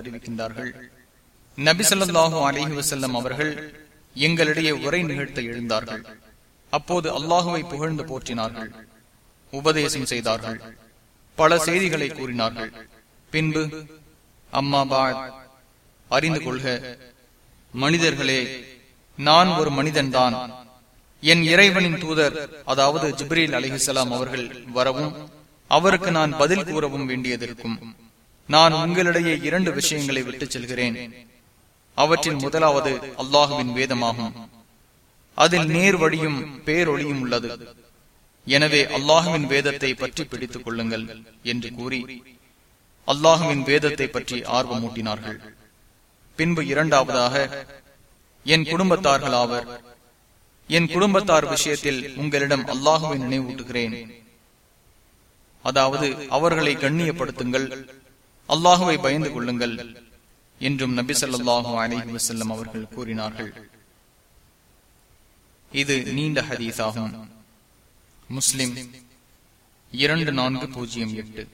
அறிவிக்கின்றார்கள் நபி அலஹி வசல்லம் அவர்கள் எங்களிடையே உரை நிகழ்த்த எழுந்தார்கள். அப்போது அல்லாஹுவை புகழ்ந்து போற்றினார்கள் உபதேசம் செய்தார்கள் பல செய்திகளை கூறினார்கள். பின்பு அம்மா பாத் அறிந்து கொள்க மனிதர்களே நான் ஒரு மனிதன்தான். என் இறைவனின் தூதர் அதாவது ஜிப்ரீல் அலிஹிசலாம் அவர்கள் வரவும் அவருக்கு நான் பதில் கூறவும் வேண்டியதிருக்கும். நான் உங்களிடையே இரண்டு விஷயங்களை விட்டுச் செல்கிறேன். அவற்றில் முதலாவது அல்லாஹுவின் வேதமாகும். அதில் நேர் வழியும் பேரொழியும் உள்ளது. எனவே அல்லாஹுவின் வேதத்தை பற்றி பிடித்துக் கொள்ளுங்கள் என்று கூறி அல்லாஹுவின் வேதத்தை பற்றி ஆர்வமூட்டினார்கள். பின்பு இரண்டாவதாக என் குடும்பத்தார்கள் ஆவர் என் குடும்பத்தார் விஷயத்தில் உங்களிடம் அல்லாஹுவை நினைவூட்டுகிறேன். அதாவது அவர்களை கண்ணியப்படுத்துங்கள் அல்லாஹுவை பயந்து கொள்ளுங்கள் என்றும் நபி சொல்லாஹு அலிஹி வசல்லம் அவர்கள் கூறினார்கள். இது நீண்ட ஹதீஸாகும். முஸ்லிம் இரண்டு நான்கு பூஜ்ஜியம் எட்டு.